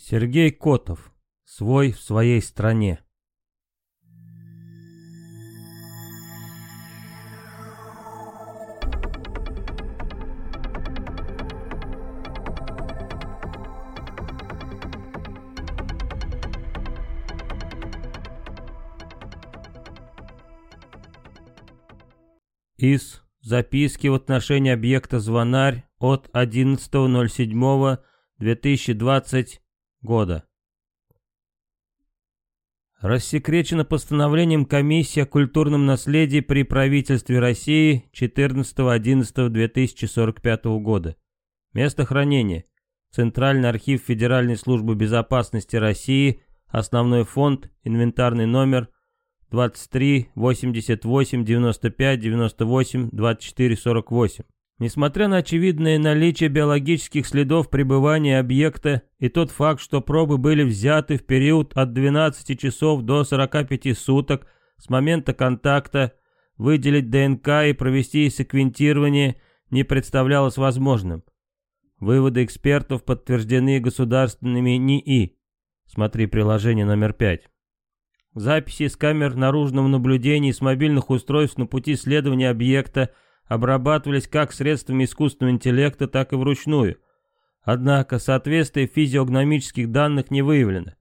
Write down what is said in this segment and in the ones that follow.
Сергей Котов. Свой в своей стране. Из записки в отношении объекта «Звонарь» от 11.07.2020 года. Рассекречено постановлением Комиссии о культурном наследии при правительстве России 14.11.2045 года. Место хранения. Центральный архив Федеральной службы безопасности России, основной фонд, инвентарный номер 23 88 95 98 24 48. Несмотря на очевидное наличие биологических следов пребывания объекта и тот факт, что пробы были взяты в период от 12 часов до 45 суток с момента контакта, выделить ДНК и провести секвентирование не представлялось возможным. Выводы экспертов подтверждены государственными НИИ. Смотри приложение номер 5. Записи с камер наружного наблюдения и с мобильных устройств на пути следования объекта – обрабатывались как средствами искусственного интеллекта, так и вручную. Однако соответствие физиогномических данных не выявлено.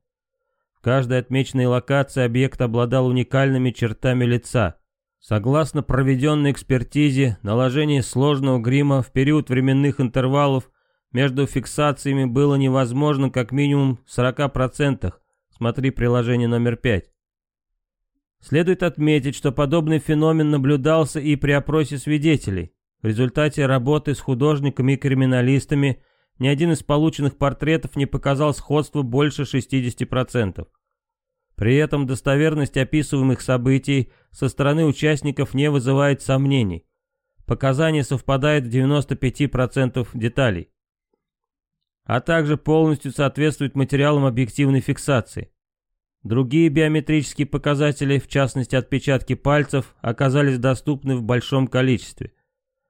В каждой отмеченной локации объект обладал уникальными чертами лица. Согласно проведенной экспертизе, наложение сложного грима в период временных интервалов между фиксациями было невозможно как минимум в 40%. Смотри приложение номер 5. Следует отметить, что подобный феномен наблюдался и при опросе свидетелей. В результате работы с художниками и криминалистами ни один из полученных портретов не показал сходства больше 60%. При этом достоверность описываемых событий со стороны участников не вызывает сомнений. Показания совпадают в 95% деталей, а также полностью соответствуют материалам объективной фиксации. Другие биометрические показатели, в частности отпечатки пальцев, оказались доступны в большом количестве.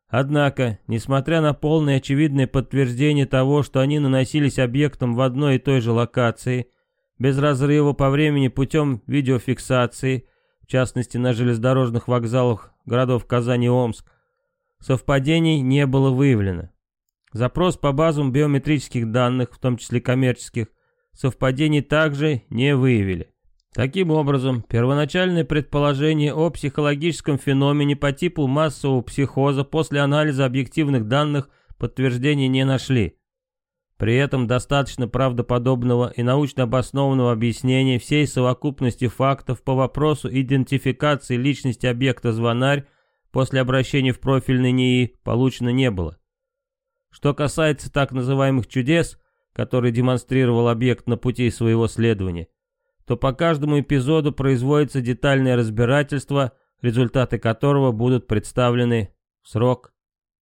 Однако, несмотря на полное очевидное подтверждение того, что они наносились объектом в одной и той же локации, без разрыва по времени путем видеофиксации, в частности на железнодорожных вокзалах городов Казани и Омск, совпадений не было выявлено. Запрос по базам биометрических данных, в том числе коммерческих, совпадений также не выявили. Таким образом, первоначальное предположение о психологическом феномене по типу массового психоза после анализа объективных данных подтверждения не нашли. При этом достаточно правдоподобного и научно обоснованного объяснения всей совокупности фактов по вопросу идентификации личности объекта «Звонарь» после обращения в профильный НИИ получено не было. Что касается так называемых чудес – который демонстрировал объект на пути своего следования, то по каждому эпизоду производится детальное разбирательство, результаты которого будут представлены в срок